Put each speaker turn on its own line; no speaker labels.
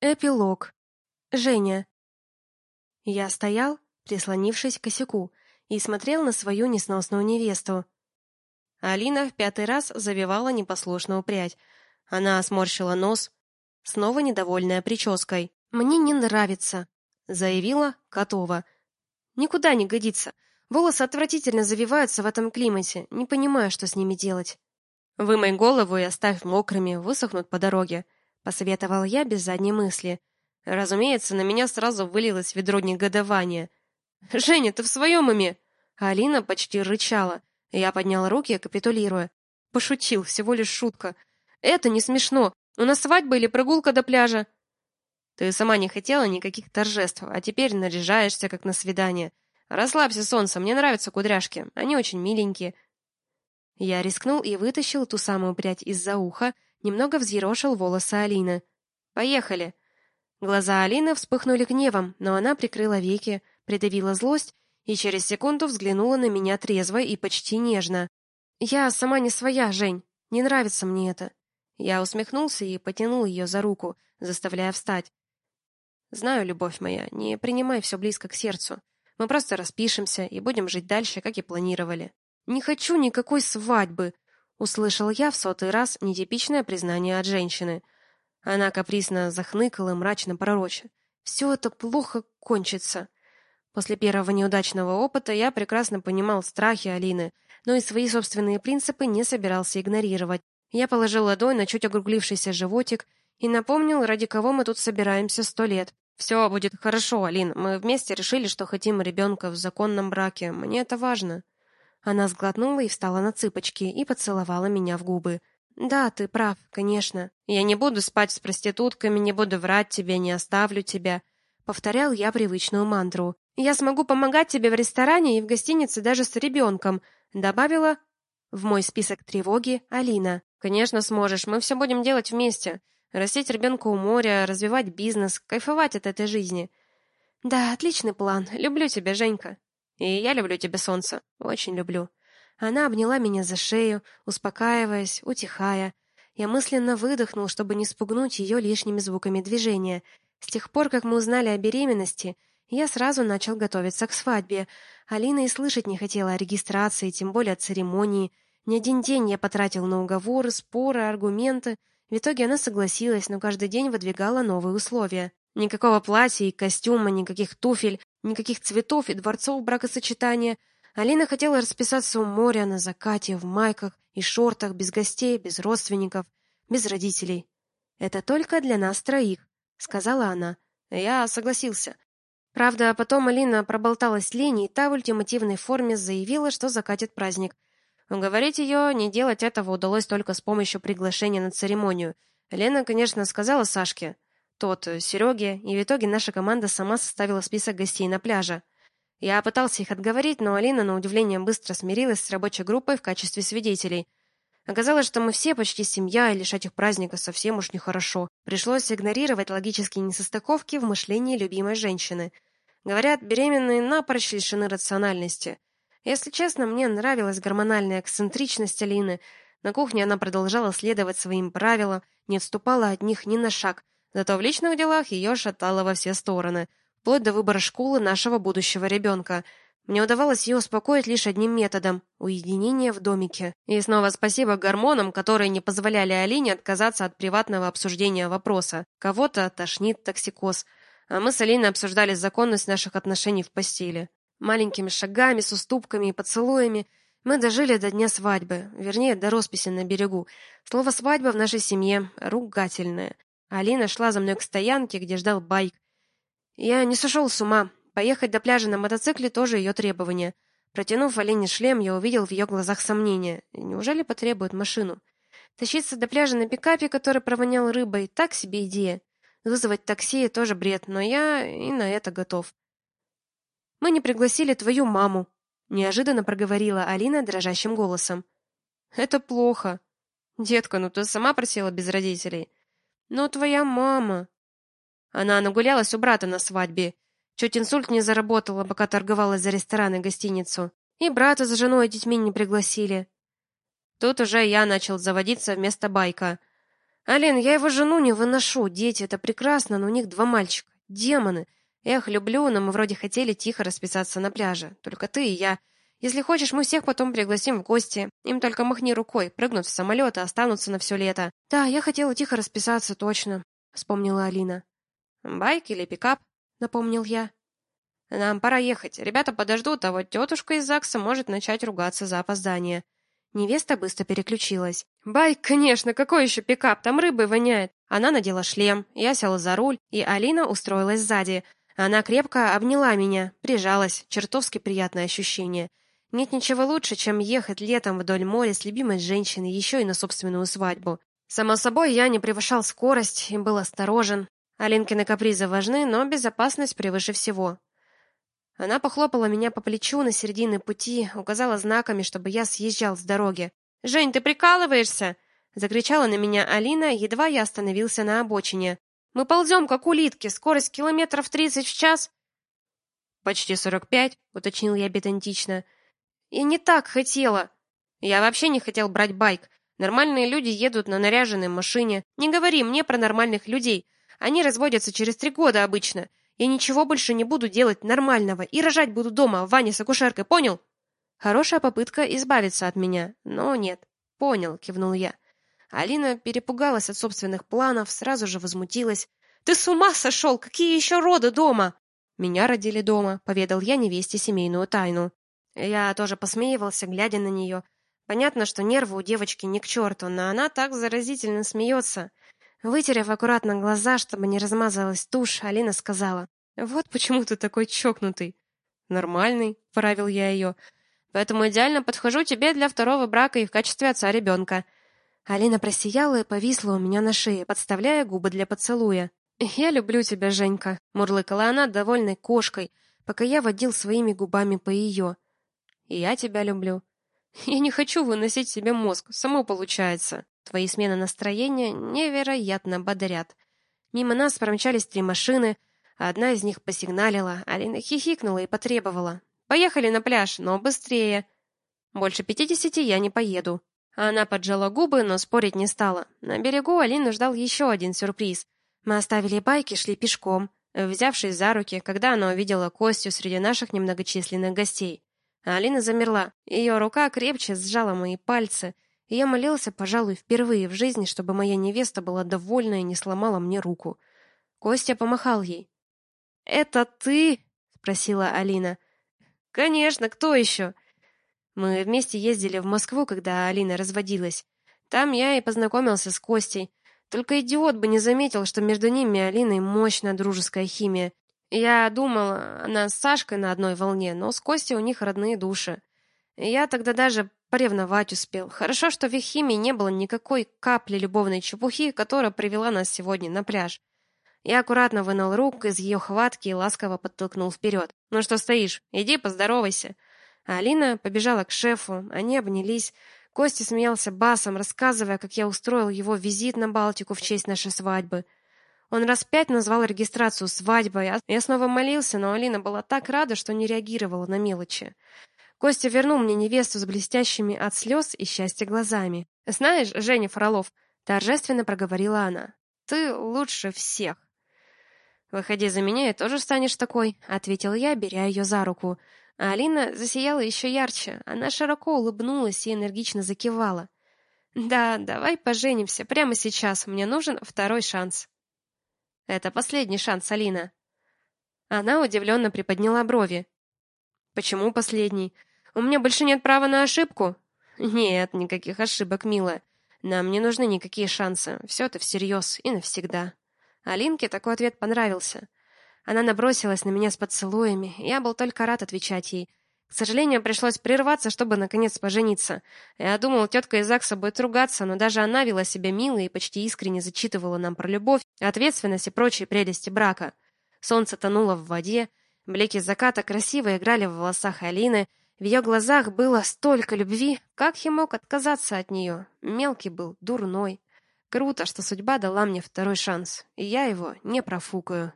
Эпилог. Женя. Я стоял, прислонившись к косяку, и смотрел на свою несносную невесту. Алина в пятый раз завивала непослушную прядь. Она сморщила нос, снова недовольная прической. «Мне не нравится», — заявила Котова. «Никуда не годится. Волосы отвратительно завиваются в этом климате. Не понимаю, что с ними делать». «Вымой голову и оставь мокрыми, высохнут по дороге», посоветовал я без задней мысли. Разумеется, на меня сразу вылилось ведро негодования. «Женя, ты в своем уме?» Алина почти рычала. Я поднял руки, капитулируя. Пошутил, всего лишь шутка. «Это не смешно. У нас свадьба или прогулка до пляжа?» «Ты сама не хотела никаких торжеств, а теперь наряжаешься, как на свидание. Расслабься, солнце, мне нравятся кудряшки. Они очень миленькие». Я рискнул и вытащил ту самую прядь из-за уха, немного взъерошил волосы Алины. «Поехали!» Глаза Алины вспыхнули гневом, но она прикрыла веки, придавила злость и через секунду взглянула на меня трезво и почти нежно. «Я сама не своя, Жень. Не нравится мне это». Я усмехнулся и потянул ее за руку, заставляя встать. «Знаю, любовь моя, не принимай все близко к сердцу. Мы просто распишемся и будем жить дальше, как и планировали». «Не хочу никакой свадьбы», Услышал я в сотый раз нетипичное признание от женщины. Она капризно захныкала, мрачно пророча. «Все это плохо кончится». После первого неудачного опыта я прекрасно понимал страхи Алины, но и свои собственные принципы не собирался игнорировать. Я положил ладонь на чуть округлившийся животик и напомнил, ради кого мы тут собираемся сто лет. «Все будет хорошо, Алин. Мы вместе решили, что хотим ребенка в законном браке. Мне это важно». Она сглотнула и встала на цыпочки и поцеловала меня в губы. Да, ты прав, конечно. Я не буду спать с проститутками, не буду врать тебе, не оставлю тебя, повторял я привычную мантру. Я смогу помогать тебе в ресторане и в гостинице даже с ребенком», добавила в мой список тревоги Алина. Конечно, сможешь. Мы все будем делать вместе. Растить ребенка у моря, развивать бизнес, кайфовать от этой жизни. Да, отличный план. Люблю тебя, Женька. И я люблю тебя, солнце, очень люблю. Она обняла меня за шею, успокаиваясь, утихая. Я мысленно выдохнул, чтобы не спугнуть ее лишними звуками движения. С тех пор, как мы узнали о беременности, я сразу начал готовиться к свадьбе. Алина и слышать не хотела о регистрации, тем более о церемонии. Ни один день я потратил на уговоры, споры, аргументы. В итоге она согласилась, но каждый день выдвигала новые условия. Никакого платья и костюма, никаких туфель, никаких цветов и дворцов бракосочетания. Алина хотела расписаться у моря на закате, в майках и шортах, без гостей, без родственников, без родителей. «Это только для нас троих», — сказала она. Я согласился. Правда, потом Алина проболталась Лене, и та в ультимативной форме заявила, что закатит праздник. Уговорить ее не делать этого удалось только с помощью приглашения на церемонию. Лена, конечно, сказала Сашке, тот э, Сереге, и в итоге наша команда сама составила список гостей на пляже. Я пытался их отговорить, но Алина, на удивление, быстро смирилась с рабочей группой в качестве свидетелей. Оказалось, что мы все почти семья, и лишать их праздника совсем уж нехорошо. Пришлось игнорировать логические несостыковки в мышлении любимой женщины. Говорят, беременные напрочь лишены рациональности. Если честно, мне нравилась гормональная эксцентричность Алины. На кухне она продолжала следовать своим правилам, не отступала от них ни на шаг – Зато в личных делах ее шатало во все стороны, вплоть до выбора школы нашего будущего ребенка. Мне удавалось ее успокоить лишь одним методом – уединение в домике. И снова спасибо гормонам, которые не позволяли Алине отказаться от приватного обсуждения вопроса. Кого-то тошнит токсикоз. А мы с Алиной обсуждали законность наших отношений в постели. Маленькими шагами, с уступками и поцелуями мы дожили до дня свадьбы, вернее, до росписи на берегу. Слово «свадьба» в нашей семье ругательное. Алина шла за мной к стоянке, где ждал байк. Я не сошел с ума. Поехать до пляжа на мотоцикле тоже ее требование. Протянув Алине шлем, я увидел в ее глазах сомнение. Неужели потребует машину? Тащиться до пляжа на пикапе, который провонял рыбой, так себе идея. Вызвать такси тоже бред, но я и на это готов. Мы не пригласили твою маму, неожиданно проговорила Алина дрожащим голосом. Это плохо. Детка, ну ты сама просила без родителей. «Но твоя мама...» Она нагулялась у брата на свадьбе. Чуть инсульт не заработала, пока торговалась за ресторан и гостиницу. И брата с женой и детьми не пригласили. Тут уже я начал заводиться вместо байка. Ален, я его жену не выношу. Дети — это прекрасно, но у них два мальчика. Демоны. Эх, люблю, но мы вроде хотели тихо расписаться на пляже. Только ты и я. Если хочешь, мы всех потом пригласим в гости. Им только махни рукой, прыгнут в самолет и останутся на все лето. Да, я хотела тихо расписаться, точно, вспомнила Алина. Байк или пикап, напомнил я. Нам пора ехать. Ребята подождут, а вот тетушка из ЗАГСа может начать ругаться за опоздание. Невеста быстро переключилась. «Байк, конечно, какой еще пикап? Там рыбой воняет!» Она надела шлем, я села за руль, и Алина устроилась сзади. Она крепко обняла меня, прижалась, чертовски приятное ощущение. Нет ничего лучше, чем ехать летом вдоль моря с любимой женщиной, еще и на собственную свадьбу. Само собой, я не превышал скорость и был осторожен. Алинкины капризы важны, но безопасность превыше всего. Она похлопала меня по плечу на середине пути, указала знаками, чтобы я съезжал с дороги. «Жень, ты прикалываешься?» Закричала на меня Алина, едва я остановился на обочине. «Мы ползем, как улитки, скорость километров тридцать в час». «Почти сорок пять», — уточнил я бетантично. Я не так хотела. Я вообще не хотел брать байк. Нормальные люди едут на наряженной машине. Не говори мне про нормальных людей. Они разводятся через три года обычно. Я ничего больше не буду делать нормального и рожать буду дома в ванне с акушеркой, понял? Хорошая попытка избавиться от меня, но нет. Понял, кивнул я. Алина перепугалась от собственных планов, сразу же возмутилась. Ты с ума сошел? Какие еще роды дома? Меня родили дома, поведал я невесте семейную тайну. Я тоже посмеивался, глядя на нее. Понятно, что нервы у девочки не к черту, но она так заразительно смеется. Вытерев аккуратно глаза, чтобы не размазалась тушь, Алина сказала. «Вот почему ты такой чокнутый». «Нормальный», — поправил я ее. «Поэтому идеально подхожу тебе для второго брака и в качестве отца ребенка». Алина просияла и повисла у меня на шее, подставляя губы для поцелуя. «Я люблю тебя, Женька», — мурлыкала она довольной кошкой, пока я водил своими губами по ее. И я тебя люблю. Я не хочу выносить себе мозг, само получается. Твои смены настроения невероятно бодрят. Мимо нас промчались три машины, а одна из них посигналила, Алина хихикнула и потребовала. «Поехали на пляж, но быстрее!» «Больше пятидесяти я не поеду». Она поджала губы, но спорить не стала. На берегу Алину ждал еще один сюрприз. Мы оставили байки, шли пешком, взявшись за руки, когда она увидела Костю среди наших немногочисленных гостей. А Алина замерла. Ее рука крепче сжала мои пальцы, и я молился, пожалуй, впервые в жизни, чтобы моя невеста была довольна и не сломала мне руку. Костя помахал ей. «Это ты?» — спросила Алина. «Конечно, кто еще?» Мы вместе ездили в Москву, когда Алина разводилась. Там я и познакомился с Костей. Только идиот бы не заметил, что между ними и Алиной мощная дружеская химия. Я думала, она с Сашкой на одной волне, но с Костей у них родные души. Я тогда даже поревновать успел. Хорошо, что в их химии не было никакой капли любовной чепухи, которая привела нас сегодня на пляж. Я аккуратно вынул руку из ее хватки и ласково подтолкнул вперед. «Ну что стоишь? Иди поздоровайся». А Алина побежала к шефу, они обнялись. Костя смеялся басом, рассказывая, как я устроил его визит на Балтику в честь нашей свадьбы. Он раз пять назвал регистрацию свадьбой. Я снова молился, но Алина была так рада, что не реагировала на мелочи. Костя вернул мне невесту с блестящими от слез и счастья глазами. «Знаешь, Женя Фролов», — торжественно проговорила она, — «ты лучше всех». «Выходи за меня и тоже станешь такой», — ответил я, беря ее за руку. А Алина засияла еще ярче. Она широко улыбнулась и энергично закивала. «Да, давай поженимся прямо сейчас. Мне нужен второй шанс». Это последний шанс, Алина. Она удивленно приподняла брови. Почему последний? У меня больше нет права на ошибку? Нет, никаких ошибок, милая. Нам не нужны никакие шансы. Все это всерьез и навсегда. Алинке такой ответ понравился. Она набросилась на меня с поцелуями. Я был только рад отвечать ей. К сожалению, пришлось прерваться, чтобы наконец пожениться. Я думал, тетка из ЗАГСа будет ругаться, но даже она вела себя мило и почти искренне зачитывала нам про любовь, ответственность и прочие прелести брака. Солнце тонуло в воде, блики заката красиво играли в волосах Алины, в ее глазах было столько любви, как я мог отказаться от нее? Мелкий был, дурной. Круто, что судьба дала мне второй шанс, и я его не профукаю.